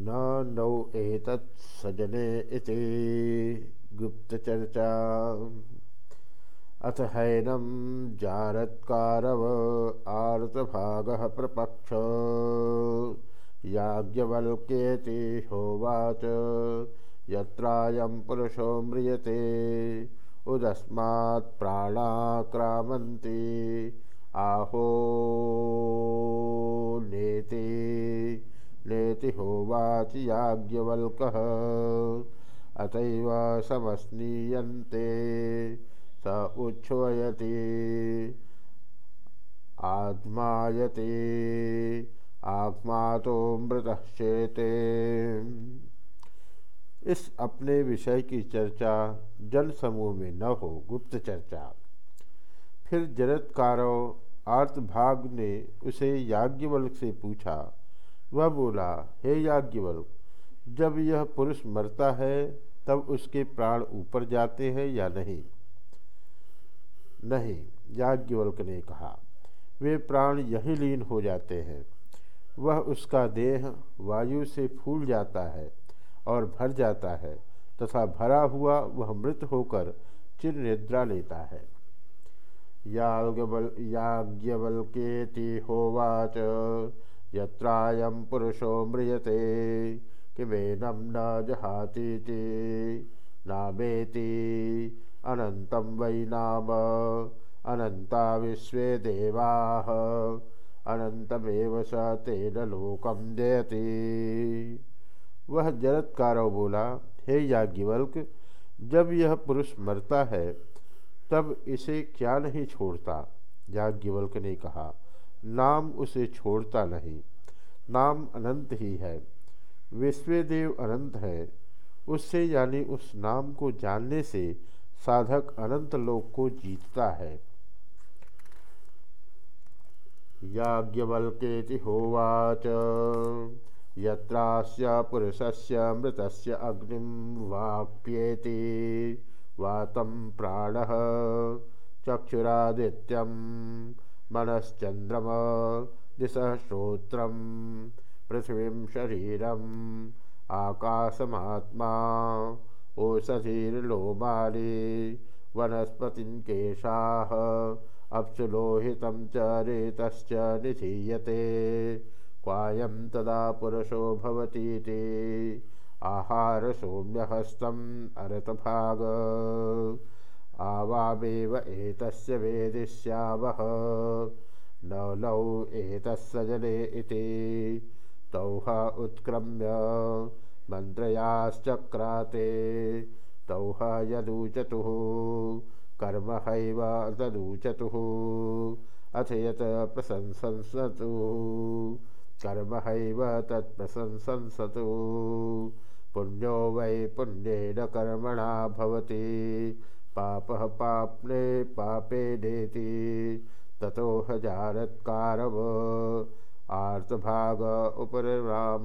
न नौ एतत् सजने इति गुप्तचर्चा। अथ हैनं जारत्कारव आर्तभागः प्रपक्ष। याज्ञवल्क्येति होवाच यत्रायं पुरुषो म्रियते उदस्मात् प्राणाक्रामन्ति। आहो नेति नेति होवाच याज्ञवल्कः। अतैव समस्नीयन्ते स उच्छ्वयति, आत्मायते आत्मा तो मृतश्चेते इस अपने विषय की चर्चा जन समूह में न हो, गुप्त चर्चा। फिर जरत्कारो आर्तभाग ने उसे याज्ञवल्क से पूछा वह बोला हे याज्ञवल्क, जब यह पुरुष मरता है, तब उसके प्राण ऊपर जाते हैं या नहीं? नहीं, याज्ञवल्क ने कहा, वे प्राण यही लीन हो जाते हैं। वह उसका देह वायु से फूल जाता है और भर जाता है, तथा भरा हुआ वह मृत होकर चिर निद्रा लेता है। याज्ञवल याज्ञवल्केति होवाच। यत्रायं पुरुषो म्रियते। किमेनं न जहातीति? नामेति? अनन्तं वै नाम। अनन्ता विश्वे देवाः। अनंतमेव स तेन लोकम जयति। वह जरत्कारो बोला, हे याज्ञवल्क जब यह पुरुष मरता है, तब इसे क्या नहीं छोड़ता? याज्ञवल्क ने कहा नाम उसे छोड़ता नहीं। नाम अनंत ही है। विश्वदेव अनंत है। उससे यानी उस नाम को जानने से साधक अनंत लोक को जीतता है। याज्ञवल्केति होवाच। यत्रास्य पुरुषस्य मृतस्य अग्निं वाप्येति। वातं प्राणः चक्षुरादित्यं मनश्चन्द्रम दिशः श्रोत्रं पृथिवीं शरीरम् आकाशमात्मा ओषधीर्लोमाली वनस्पतिं केशाः अप्सुलोहितं च रेतश्च निधीयते। क्वायं तदा पुरुषो भवतीति आहारसौम्यहस्तम् अरतभाग आवामेव एतस्य वेदिष्यावः। न लौ एतस्सजने इति। तौह उत्क्रम्य मन्त्रयाश्चक्राते। तौह यदूचतुः। कर्म हैव तदूचतुः। अथ यत् प्रशंसंसतु। कर्म हैव तत्प्रशंसंसतु पुण्यो वै पुण्येन कर्मणा भवति पापः पापे पापेनेति ततो हजारत्कारव। आर्तभाग उपराम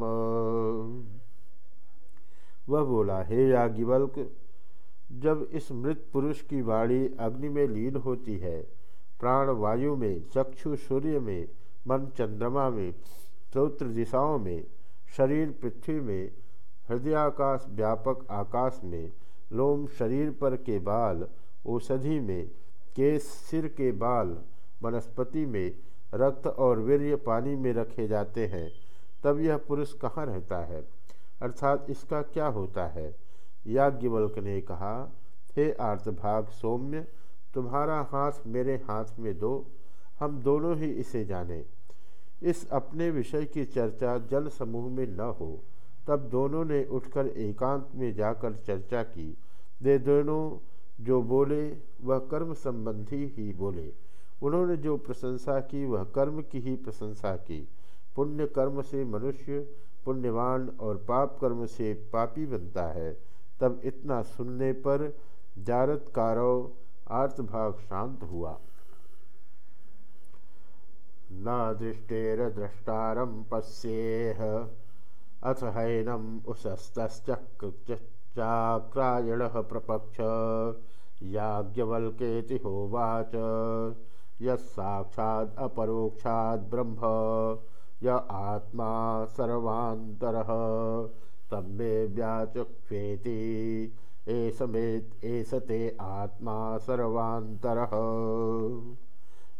वह बोला, हे याज्ञवल्क, जब इस मृत पुरुष की वाणी अग्नि में लीन होती है प्राण वायु में, चक्षु सूर्य में, मन चंद्रमा में स्त्रोत्र दिशाओं में, शरीर पृथ्वी में, हृदयाकाश व्यापक आकाश में लोम शरीर पर के बाल, औषधि में केस सिर के बाल, वनस्पति में, रक्त और वीर्य पानी में रखे जाते हैं, तब यह पुरुष कहाँ रहता है? अर्थात इसका क्या होता है? याज्ञवल्क ने कहा, हे आर्तभाग सौम्य, तुम्हारा हाथ मेरे हाथ में दो, हम दोनों ही इसे जाने। इस अपने विषय की चर्चा जन समूह में न हो, तब दोनों ने उठकर एकांत में जाकर चर्चा की वे दोनों जो बोले, वह कर्म संबंधी ही बोले। उन्होंने जो प्रशंसा की, वह कर्म की ही प्रशंसा की। पुण्य कर्म से मनुष्य पुण्यवान और पाप कर्म से पापी बनता है। तब इतना सुनने पर जारत कारव आर्तभाग शांत हुआ। न दृष्टेर द्रष्टारम पश्येह, अथ हैनम उसस्तश्चाक्रायण प्रपक्ष। याज्ञवल्केति होवाच। अपरोक्षाद ब्रह्म, य आत्मा सर्वांतर तब मे व्याचक्वेति एस ते आत्मा सर्वांतर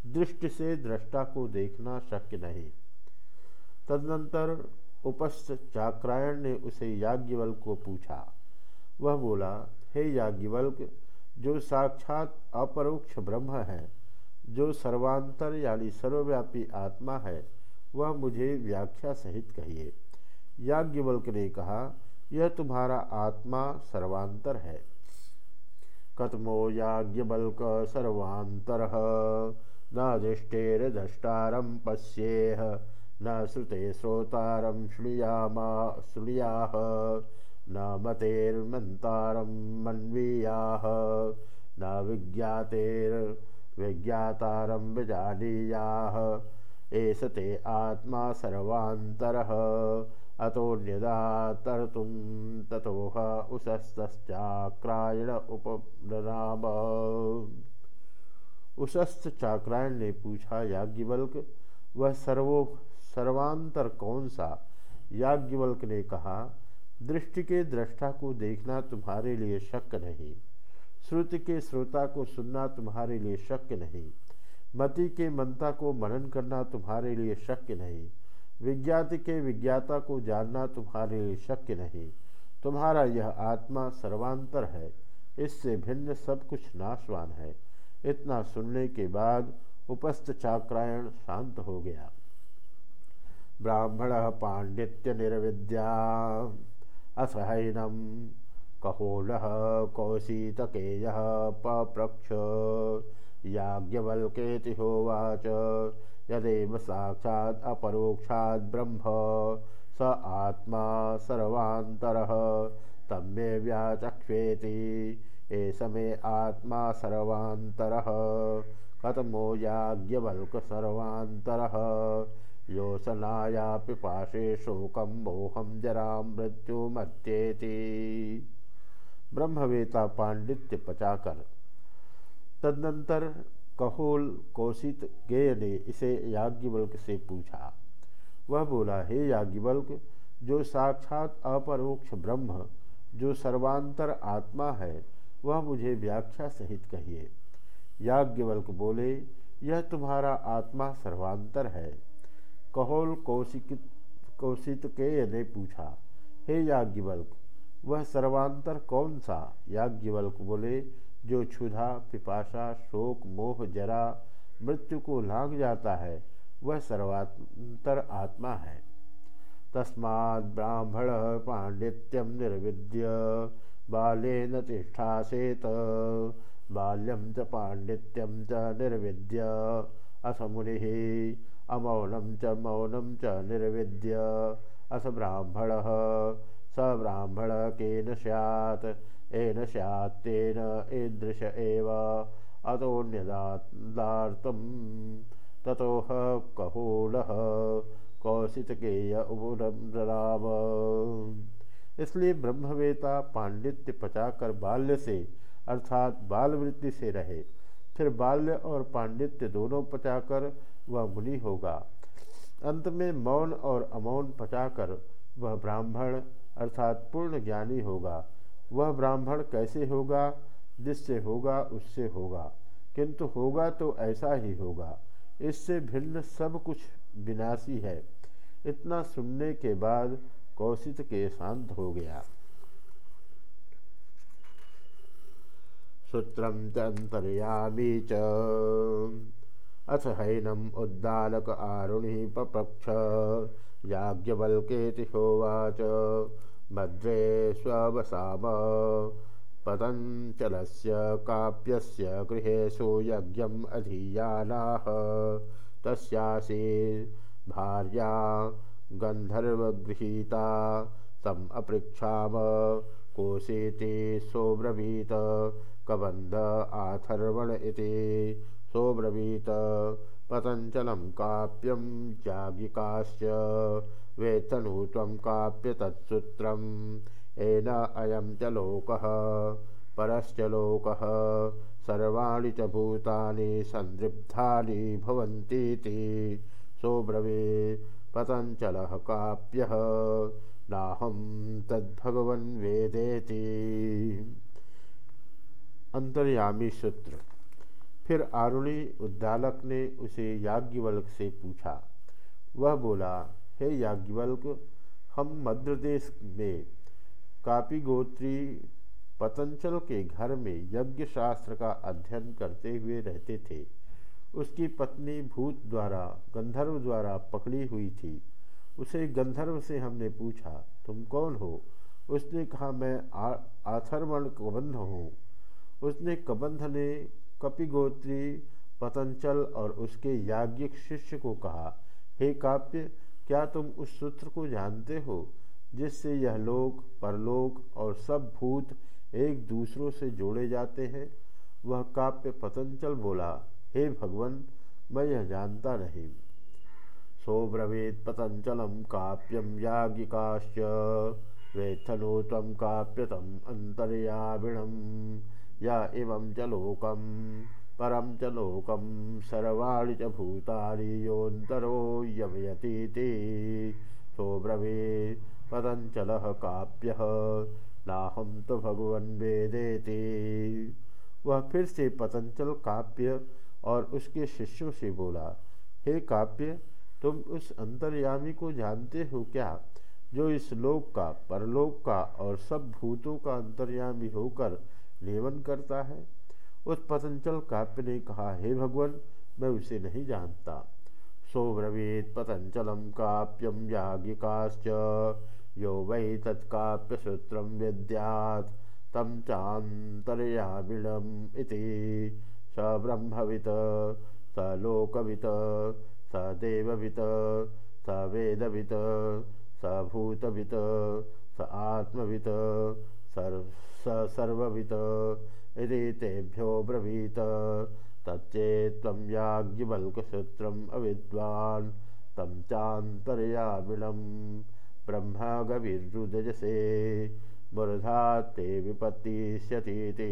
दृष्टि से दृष्टा को देखना शक्य नहीं। तदनंतर उपस्थ चाक्रायण ने उसे याज्ञवल को पूछा वह बोला, हे याज्ञवल्क, जो साक्षात अपरोक्ष ब्रह्म है, जो सर्वांतर यानी सर्वव्यापी आत्मा है, वह मुझे व्याख्या सहित कहिए याज्ञवल्क ने कहा, यह तुम्हारा आत्मा सर्वांतर है। कतमो याज्ञवल्क सर्वांतर, न दृष्टेरदष्टारम पश्येह न श्रुते श्रोतारम श्रुयामा श्रुयाह न मतेर्मन्तारं मन्वीयाः। न विज्ञातेर्विज्ञातारं विजानीयाः। एष ते आत्मा सर्वान्तरः। अतोऽन्यदा तर्तुं ततोह उशस्तश्चाक्रायण उपनाम। उशस्त चाक्रायण ने पूछा, याज्ञवल्क, वह सर्वो सर्वांतर कौन सा? याज्ञवल्क ने कहा दृष्टि के दृष्टा को देखना तुम्हारे लिए शक्य नहीं। श्रुति के श्रोता को सुनना तुम्हारे लिए शक्य नहीं। मति के मनता को मनन करना तुम्हारे लिए शक्य नहीं। विज्ञाति के विज्ञाता को जानना तुम्हारे लिए शक्य नहीं। तुम्हारा यह आत्मा सर्वांतर है। इससे भिन्न सब कुछ नाशवान है। इतना सुनने के बाद उपस्थ चाक्रायण शांत हो गया। ब्राह्मण पांडित्य निर्विद्या। असहैनम कहोल कौशीतकेय पप्रक्ष। याज्ञवल्केति होवाच। यदेव साक्षात् अपरोक्षात् ब्रह्म। स आत्मा सर्वान्तरः। तम्मे व्याचक्ष्वेति एष मे आत्मा सर्वान्तरः। कथमो याज्ञवल्क सर्वान्तरः योसनाया पिपाशे शोकम मोहम जरा मृत्यु मत्येति ब्रह्मवेता पांडित्य पचाकर, तदनंतर कहोल कौशित गेय ने इसे याज्ञवल्क से पूछा। वह बोला, हे याज्ञवल्क, जो साक्षात अपरोक्ष ब्रह्म, जो सर्वांतर आत्मा है, वह मुझे व्याख्या सहित कहिए। याज्ञवल्क बोले, यह तुम्हारा आत्मा सर्वांतर है। कहोल कौशिक कौशित के ने पूछा, हे याज्ञवल्क, वह सर्वांतर कौन सा? याज्ञवल्क बोले, जो क्षुधा, पिपाशा, शोक, मोह, जरा, मृत्यु को लांग जाता है, वह सर्वांतर आत्मा है। तस्मा ब्राह्मण पांडित्यम निर्विद्य, बालेन तिष्ठासेत बाल्यम च पांडित्यम च निर्विद्य। असमुनि अमौनम च मौनम च निर्विद्य। अस ब्राह्मण स ब्राह्मण केन सैत् एन सैत्तेन ईदृश एव। अतोन्यदार्तम ततोह कहोलः कौशितकेय उपराम इसलिए ब्रह्मवेता पांडित्य पचाकर बाल्य से, अर्थात बालवृत्ति से रहे। फिर बाल्य और पांडित्य दोनों पचाकर वह मुनि होगा। अंत में मौन और अमौन पचाकर वह ब्राह्मण अर्थात पूर्ण ज्ञानी होगा। वह ब्राह्मण कैसे होगा? जिससे होगा, उससे होगा। किंतु होगा तो ऐसा ही होगा। इससे भिन्न सब कुछ विनाशी है। इतना सुनने के बाद कौशित के शांत हो गया। सूत्रम चंतरयामी च। अथ हैनम उद्दालक आरुणि पपक्ष याज्ञवल्केति होवाच भद्रे स्ववसाम। पतञ्चलस्य काप्यस्य गृहेषु यज्ञम् अधीयानाः। तस्यासि भार्या गन्धर्वगृहीता तम् अपृक्षाम कोशेते सोब्रवीत। कबंध आथर्वण इति सोब्रवीत। पतंचलम काप्यम जागिकाश्च वेतनु तम काप्य तत्सूत्रम। एन अयम च लोक, परश्च लोक, सर्वाणि च भूतानि संदृब्धानि भवन्तीति। सोब्रवे पतंचल काप्य नाहम तद्भगवन अंतर्यामी सूत्र। फिर आरुणी उद्दालक ने उसे याज्ञवल्क से पूछा, वह बोला, हे याज्ञवल्क, हम मध्य देश में कापी गोत्री पतंचल के घर में यज्ञ शास्त्र का अध्ययन करते हुए रहते थे। उसकी पत्नी भूत द्वारा, गंधर्व द्वारा पकड़ी हुई थी। उसे गंधर्व से हमने पूछा, तुम कौन हो? उसने कहा, मैं आथर्वण कबंध हूँ। उसने कबंध ने कपिगोत्री पतंचल और उसके याज्ञिक शिष्य को कहा, हे काव्य, क्या तुम उस सूत्र को जानते हो, जिससे यह लोक, परलोक और सब भूत एक दूसरों से जोड़े जाते हैं? वह काव्य पतंचल बोला, हे भगवान, मैं यह जानता नहीं। सोब्रवीत पतंचलम काव्यम याज्ञिकाश्च, वेत्थनो तम काप्यतम अंतर्याविणम या इमं च लोकम परम च लोकम, सर्वाणी च भूतानि योऽन्तरो यमयतीति। सोब्रवीत् पतञ्चलः काप्यः नाहम तो भगवन वेदेति। वह फिर से पतंचल काव्य और उसके शिष्यों से बोला, हे काव्य तुम उस अंतर्यामी को जानते हो क्या, जो इस लोक का, परलोक का और सब भूतों का अंतर्यामी होकर नियमन करता है। उस पतंचल काव्य ने कहा, हे भगवान, मैं उसे नहीं जानता। सोब्रवीत पतंचलम काप्यम याज्ञिकाश्च, यो वै तत्काप्यसूत्रम विद्यात् तम चातरयामिणम स ब्रह्मवित, स लोकवित, स देववित, स वेदवित, स भूतवित, स आत्मवित सर्ववित यदि तेभ्यो ब्रवीत। तच्चेत्त्वं याज्ञवल्कसूत्रम् अविद्वान्। तं चान्तर्यामिणं ब्रह्मगविरुदजसे मूर्धा ते विपत्तिष्यतीति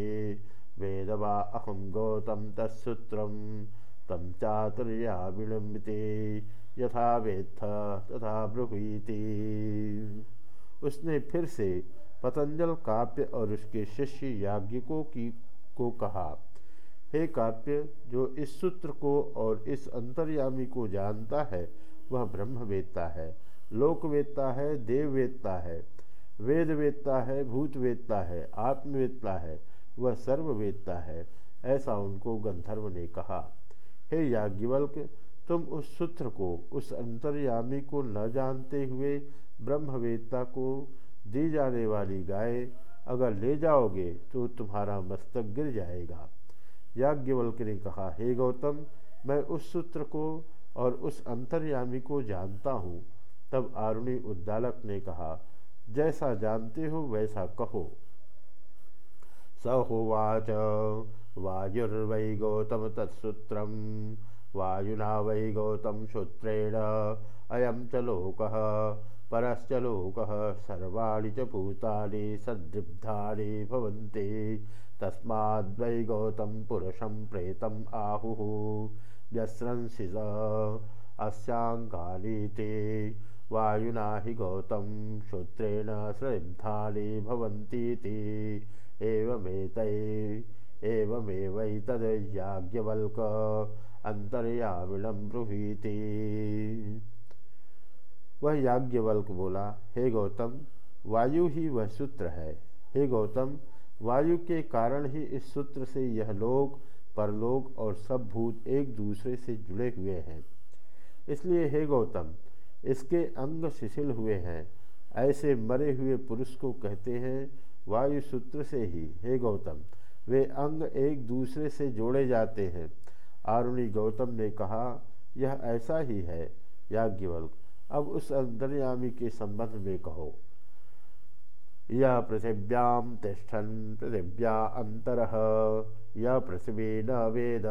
वेद वा अहं गौतं तत्सूत्रं तं चातुर्यामिणमिति यथा वेत्थ तथा ब्रुहीति। उसने फिर से पतंजल काव्य और उसके शिष्य याज्ञिकों की, को कहा, हे काव्य, जो इस सूत्र को और इस अंतर्यामी को जानता है, वह ब्रह्मवेत्ता है, लोकवेत्ता है, देववेत्ता है, वेदवेत्ता है, भूतवेत्ता है, आत्मवेत्ता है, वह सर्ववेत्ता है, ऐसा उनको गंधर्व ने कहा। हे याज्ञवल्क, तुम उस सूत्र को, उस अंतर्यामी को न जानते हुए ब्रह्मवेत्ता को दी जाने वाली गाय अगर ले जाओगे तो तुम्हारा मस्तक गिर जाएगा। याज्ञवल्क ने कहा, हे गौतम, मैं उस सूत्र को और उस अंतर्यामी को जानता हूँ। तब आरुणी उद्दालक ने कहा, जैसा जानते हो वैसा कहो। स होवाच वायुर्वै गौतम तत्सूत्र वायुना वै गौतम सूत्रेण अयम च लोक। परश्च लोकः सर्वाणि च भूतानि सदृब्धानि भवन्ति। तस्माद्वै गौतं पुरुषं प्रेतम् आहुः। व्यस्रंसिज अस्याङ्गानि ते वायुना हि गौतं शूत्रेण सृब्धानि भवन्तीति। एवमेतै एवमेवैतद्याज्ञवल्क अन्तर्यामिणं ब्रूहीति वह याज्ञवल्क बोला, हे गौतम, वायु ही वह सूत्र है। हे गौतम, वायु के कारण ही इस सूत्र से यह लोक, परलोक और सब भूत एक दूसरे से जुड़े हुए हैं। इसलिए हे गौतम, इसके अंग शिथिल हुए हैं। ऐसे मरे हुए पुरुष को कहते हैं, वायु सूत्र से ही। हे गौतम, वे अंग एक दूसरे से जोड़े जाते हैं। आरुणि गौतम ने कहा, यह ऐसा ही है, याज्ञवल्क। अब उस अंतर्यामी के संबंध में कहो। यह पृथिव्याम तिष्ठन पृथिव्या अंतर यह पृथ्वी न वेद,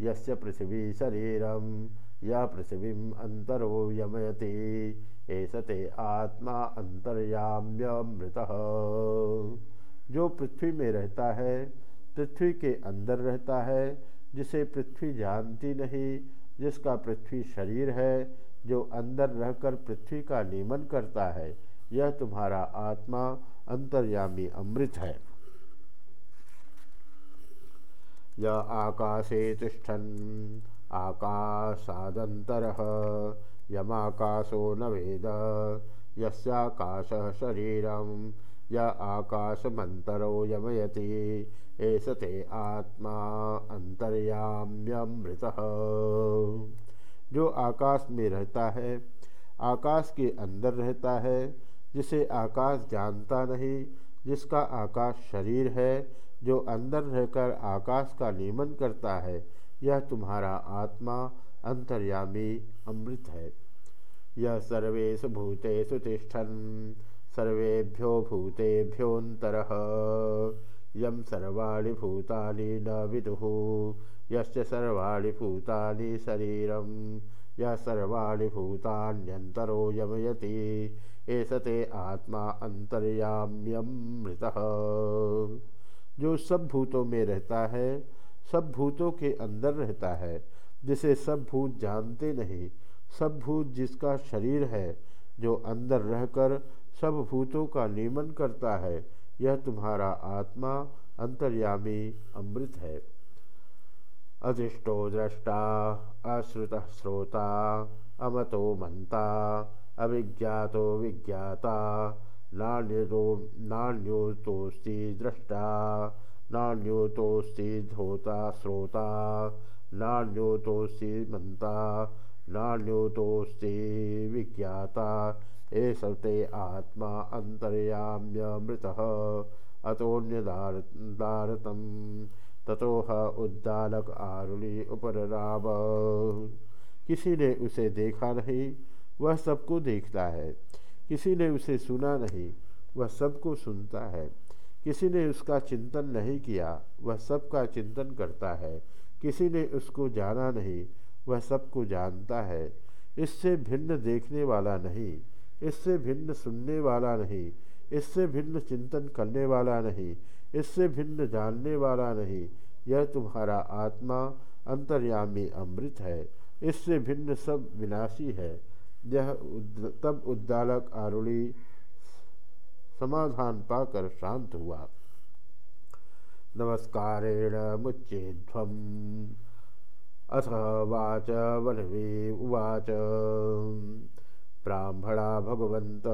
यस्य पृथ्वी शरीरम यह पृथ्वी अंतरो यमयति ऐसते आत्मा अंतर्याम्यमृत। जो पृथ्वी में रहता है, पृथ्वी के अंदर रहता है, जिसे पृथ्वी जानती नहीं, जिसका पृथ्वी शरीर है जो अंदर रहकर पृथ्वी का नियमन करता है, यह तुम्हारा आत्मा अंतर्यामी अमृत है। य आकाशे तिष्ठन् आकाशादन्तरः यमाकाशो न वेद, यस्याकाशः शरीरं, य आकाशमन्तरो यमयति, एष आत्मा अंतर्याम्यमृतः। जो आकाश में रहता है, आकाश के अंदर रहता है, जिसे आकाश जानता नहीं, जिसका आकाश शरीर है, जो अंदर रहकर आकाश का नियमन करता है, यह तुम्हारा आत्मा अंतर्यामी अमृत है। यह सर्वेश भूतेषु तिष्ठन्, सर्वेभ्यो भूतेभ्योतर यम सर्वाणी भूतानि न विदुः। यस्य सर्वाणि भूतानि शरीरं यह सर्वाणि भूतान्यन्तरो यमयति, एष ते आत्मा अंतर्याम्यमृतः जो सब भूतों में रहता है, सब भूतों के अंदर रहता है, जिसे सब भूत जानते नहीं, सब भूत जिसका शरीर है, जो अंदर रहकर सब भूतों का नियमन करता है, यह तुम्हारा आत्मा अंतर्यामी अमृत है। अदृष्टो द्रष्टा अश्रुतः श्रोता अमतो मन्ता अविज्ञातो विज्ञाता नान्युतो नान्योतोस्ति द्रष्टा नान्योतोस्ति धोता श्रोता नान्योतोऽस्ति मन्ता नान्योतोऽस्ति विज्ञाता एष ते आत्मा अन्तर्याम्यमृतः अतोऽन्यदार दारतम् ततोह उद्दालक आरुणि उपराम किसी ने उसे देखा नहीं, वह सबको देखता है। किसी ने उसे सुना नहीं, वह सबको सुनता है। किसी ने उसका चिंतन नहीं किया, वह सबका चिंतन करता है। किसी ने उसको जाना नहीं, वह सबको जानता है। इससे भिन्न देखने वाला नहीं, इससे भिन्न सुनने वाला नहीं, इससे भिन्न चिंतन करने वाला नहीं इससे भिन्न जानने वाला नहीं। यह तुम्हारा आत्मा अंतर्यामी अमृत है। इससे भिन्न सब विनाशी है। यह उद, तब उद्दालक आरुणी समाधान पाकर शांत हुआ। नमस्कारेण मुच्चेध्वम अथ वाच वनवी उवाच। ब्राह्मणा भगवन्त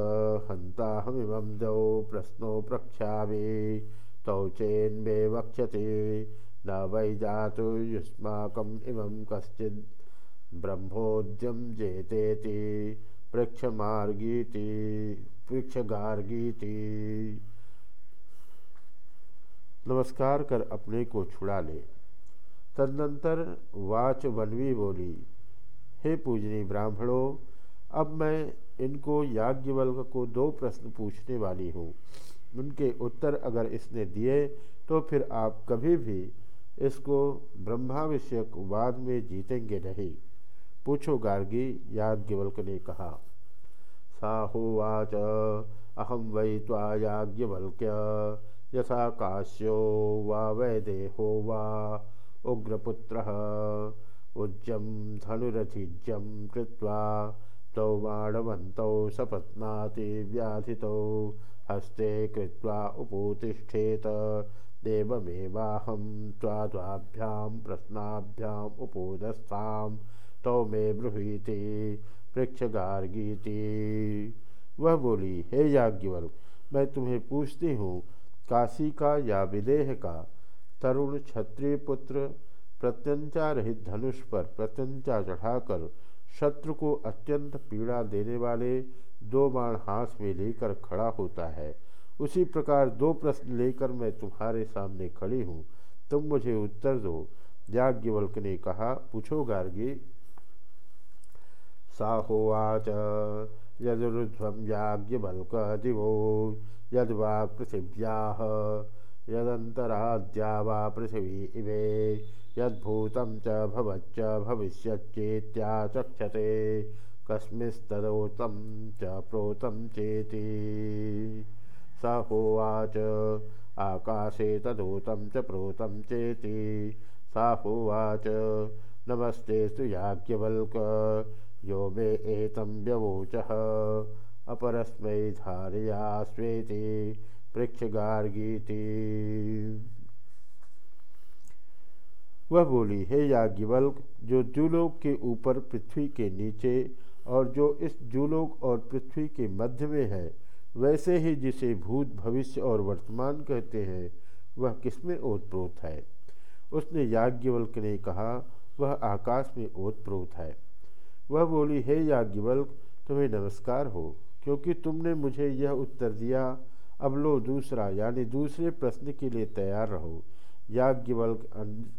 हन्ताहमिमं द्वौ प्रश्नो प्रख्यामि तौ चेन्मे वक्ष्यति न वै जातु युष्माकम् इमं कश्चित् ब्रह्मोद्यम जेतेति। पृक्षमार्गीति पृक्षगार्गीति नमस्कार कर अपने को छुड़ा ले। तदनंतर वाच वनवी बोली, हे पूजनी ब्राह्मणों, अब मैं इनको याज्ञवल्क को दो प्रश्न पूछने वाली हूँ। उनके उत्तर अगर इसने दिए तो फिर आप कभी भी इसको ब्रह्माविषयक वाद में जीतेंगे नहीं। पूछो गार्गी याज्ञवल्क ने कहा। साहोवाच अहम वै ताज्ञवल्क्य यथा काश्यो वा वैदेहो वा, उग्रपुत्र उज्जम धनुरथिज्यम कृत्वा तौ तो बाणवन्तौ सपत्नाति व्याधितौ हस्ते कृत्वा उपोतिष्ठेत। देवमेवाहं त्वाद्वाभ्यां प्रश्नाभ्याम् उपोदस्थां तौ मे ब्रूहीति पृक्षगार्गीति वह बोली, हे याज्ञवल्क, मैं तुम्हें पूछती हूँ, काशी का या विदेह का? तरुण क्षत्रिय पुत्र, प्रत्यंचा रहित धनुष पर प्रत्यंचा चढ़ाकर शत्रु को अत्यंत पीड़ा देने वाले दो बाण हाथ में लेकर खड़ा होता है। उसी प्रकार दो प्रश्न लेकर मैं तुम्हारे सामने खड़ी हूँ। तुम मुझे उत्तर दो। याज्ञवल्क ने कहा, पूछो गार्गी। साहोवाच। यदुर्ध्वम याज्ञवल्क दिवो। यद्वा पृथिव्या। यदंतराद्या वा पृथिवी इवे यद्भूतं च भवच्च कस्मिस्तदोतं च प्रोतं चेति। स होवाच आकाशे तदोतं च प्रोतं चेति। सा होवाच नमस्ते याज्ञवल्क, यो मे एतं व्यवोच। अपरस्मै धारया स्वेति पृक्षगार्गीति वह बोली, हे याज्ञवल्क, जो जूलोक के ऊपर पृथ्वी के नीचे और जो इस जूलोक और पृथ्वी के मध्य में है, वैसे ही जिसे भूत भविष्य और वर्तमान कहते हैं, वह किसमें ओतप्रोत है? उसने याज्ञवल्क ने कहा, वह आकाश में ओतप्रोत है। वह बोली, हे याज्ञवल्क, तुम्हें नमस्कार हो, क्योंकि तुमने मुझे यह उत्तर दिया, अब लो दूसरा, यानी दूसरे प्रश्न के लिए तैयार रहो। याज्ञवल्क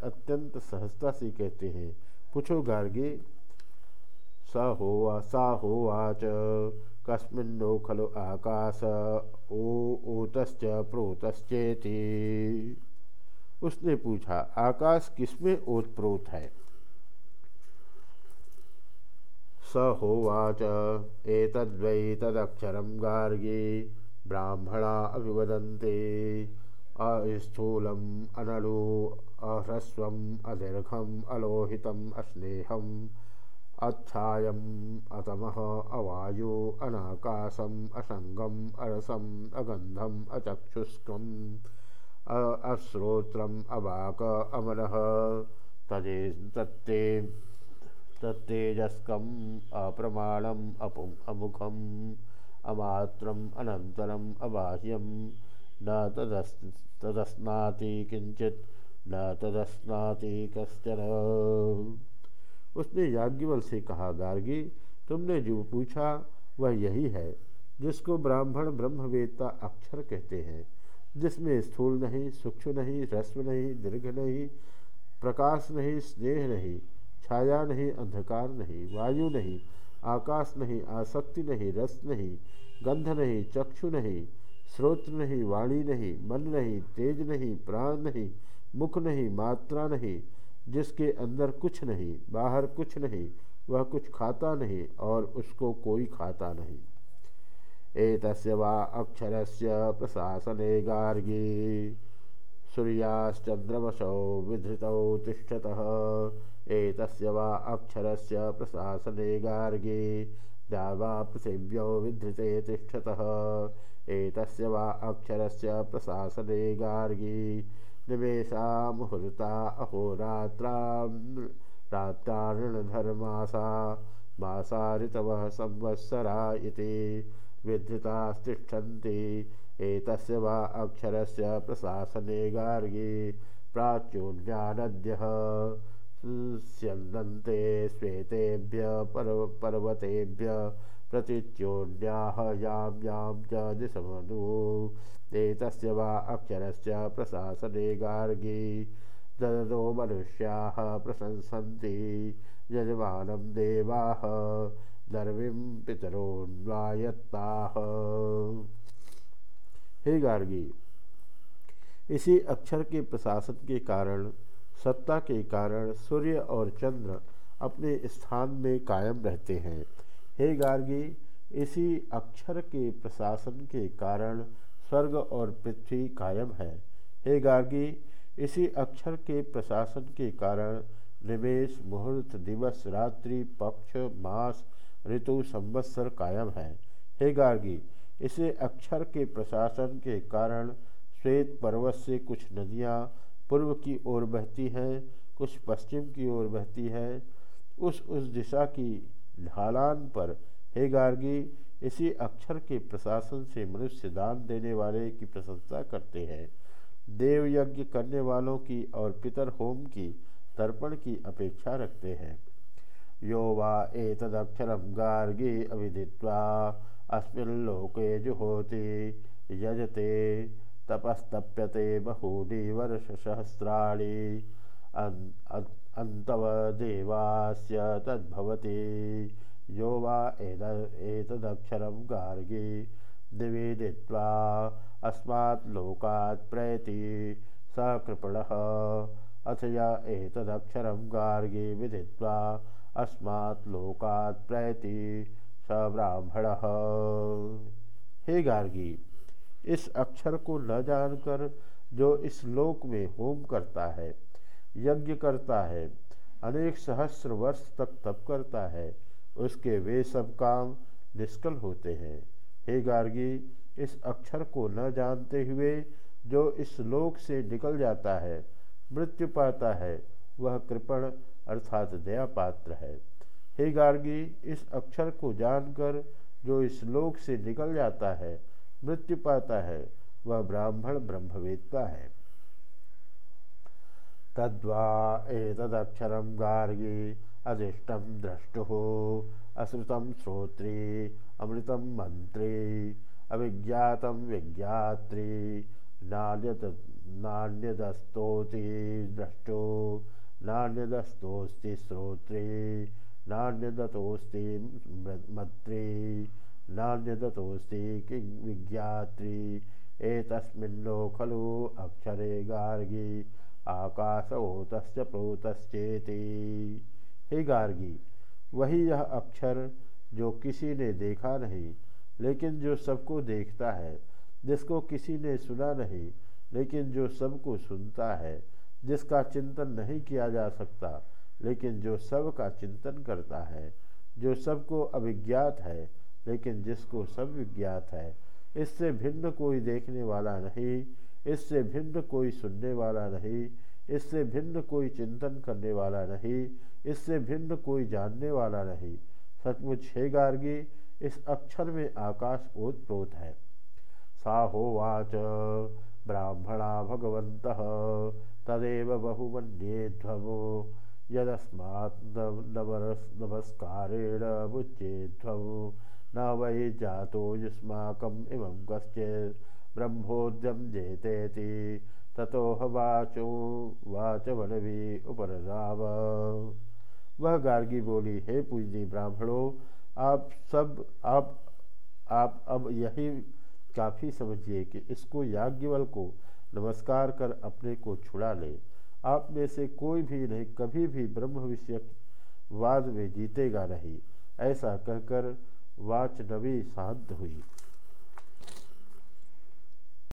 अत्यंत सहजता से कहते हैं, पूछो गार्गी स हो सा होवाच कस्मिन्नो खलु आकाश, ओ ओतश्च प्रोतश्चेति। उसने पूछा, आकाश किसमें ओतप्रोत है? स होवाच एतद्वै तदक्षरं गार्गी, ब्राह्मणा अभिवदन्ते अस्थूलम् अनलु अह्रस्वम् अदीर्घम् अलोहितम् अश्लेहम् अत्थायम् अतमः अवायु अनाकाशम् असङ्गम् अरसम् अगन्धम् अचक्षुष्कम् अश्रोत्रम् अवाक अमरः। तजे तत्ते तत्तेजस्कम् अप्रमाणम् अपु अमुखम् अमात्रम् अनन्तरम् अबाह्यं न तदस् तदस्नाति किञ्चित् न तदस्नाति कश्चन उसने याज्ञवल से कहा, गार्गी, तुमने जो पूछा वह यही है, जिसको ब्राह्मण ब्रह्मवेत्ता अक्षर कहते हैं, जिसमें स्थूल नहीं, सूक्ष्म नहीं, रस्म नहीं, दीर्घ नहीं, प्रकाश नहीं, स्नेह नहीं, छाया नहीं, अंधकार नहीं, वायु नहीं, आकाश नहीं, आसक्ति नहीं, रस नहीं, गंध नहीं, चक्षु नहीं श्रोत्र नहीं, वाणी नहीं, मन नहीं, तेज नहीं, प्राण नहीं, मुख नहीं, मात्रा नहीं जिसके अंदर कुछ नहीं, बाहर कुछ नहीं, वह कुछ खाता नहीं और उसको कोई खाता नहीं। एतस्य वा अक्षरस्य प्रशासने गार्गी। सूर्याश्चंद्रमसौ विधृतौ तिष्ठतः। एतस्य वा अक्षरस्य प्रशासने गार्गी। द्यावा पृथिव्यौ विधृते तिष्ठतः। एतस्य वा अक्षरस्य प्रशासने गार्गी। निवेशा मुहूर्ता अहोरात्रा रात्राणधर्मासा मासा ऋतवः संवत्सरा इति विधृतास्तिष्ठन्ति। एतस्य वा अक्षरस्य प्रशासने गार्गी प्राच्योन्यानद्यः स्यन्दन्ते श्वेतेभ्य पर्व पर्वतेभ्य यां एतस्य वा अक्षरस्य प्रशासने गार्गी। ददतो मनुष्याः प्रशंसन्ति। यजमानं देवाः दर्वीं पितरोन्वायत्ताः हे गार्गी, इसी अक्षर के प्रशासन के कारण, सत्ता के कारण सूर्य और चंद्र अपने स्थान में कायम रहते हैं। हे गार्गी, इसी अक्षर के प्रशासन के कारण स्वर्ग और पृथ्वी कायम है। हे गार्गी, इसी अक्षर के प्रशासन के कारण निवेश मुहूर्त, दिवस, रात्रि, पक्ष, मास, ऋतु, संवत्सर कायम है। हे गार्गी, इसे अक्षर के प्रशासन के कारण श्वेत पर्वत से कुछ नदियाँ पूर्व की ओर बहती हैं, कुछ पश्चिम की ओर बहती है। उस उस दिशा की ढालान पर। हे गार्गी, इसी अक्षर के प्रशासन से मनुष्य दान देने वाले की प्रशंसा करते हैं। देव यज्ञ करने वालों की और पितर होम की तर्पण की अपेक्षा रखते हैं। यो वा एतदक्षरम गार्गी अविदित्वा अस्मिल्लोके जुहोति, यजते, तपस्तप्यते बहूनि वर्षसहस्राणि। अन्तवदेवास्य तद्भवति। यो वा एत एतदक्षरं गार्गी। निवेदित्वा अस्मात् लोकात् प्रयति स कृपणः। अथ य एतदक्षरं गार्गी विदित्वा अस्मात् लोकात् प्रयति स ब्राह्मणः। हे गार्गी, इस अक्षर को न जानकर जो इस लोक में होम करता है यज्ञ करता है, अनेक सहस्र वर्ष तक तप करता है, उसके वे सब काम निष्कल होते हैं। हे गार्गी, इस अक्षर को न जानते हुए जो इस लोक से निकल जाता है, मृत्यु पाता है, वह कृपण अर्थात दया पात्र है। हे गार्गी, इस अक्षर को जानकर जो इस लोक से निकल जाता है, मृत्यु पाता है, वह ब्राह्मण ब्रह्मवेत्ता है। तद्वा एतदक्षरम गार्गी अधिष्टम द्रष्टु अश्रुत श्रोत्री, अमृत मंत्री अभिज्ञात विज्ञात्री, नान्यत, नान्यदस्तोति द्रष्टो, नान्यदस्तोस्ति श्रोत्री, नान्यदतोस्ति मत्री, नान्यदतोस्ति विज्ञात्री एतस्मिन्नो खलु अक्षरे गार्गी आकाशोतश्च प्रोतश्चेति हे गार्गी, वही यह अक्षर जो किसी ने देखा नहीं, लेकिन जो सबको देखता है, जिसको किसी ने सुना नहीं, लेकिन जो सबको सुनता है, जिसका चिंतन नहीं किया जा सकता, लेकिन जो सब का चिंतन करता है, जो सबको अभिज्ञात है, लेकिन जिसको सब विज्ञात है, इससे भिन्न कोई देखने वाला नहीं इससे भिन्न कोई सुनने वाला नहीं, इससे भिन्न कोई चिंतन करने वाला नहीं, इससे भिन्न कोई जानने वाला नहीं। सचमुच, हे गार्गी, इस अक्षर में आकाश ओतप्रोत है। सा होवाच ब्राह्मणा भगवत तदेव बहुमन्येध्वो यदस्मात् नमस्कारेण मुच्येध्वो न वै जातो युष्माकम् इमं ब्रह्मोद्यम जेतेति। ततोह वाचो वनवी उपरराव वह गार्गी बोली, हे पूजनी ब्राह्मणों, आप सब, आप आप अब यही काफ़ी समझिए कि इसको याज्ञवल को नमस्कार कर अपने को छुड़ा ले। आप में से कोई भी नहीं, कभी भी ब्रह्म विषय वाद में जीतेगा नहीं। ऐसा कहकर वाच नवी शांत हुई।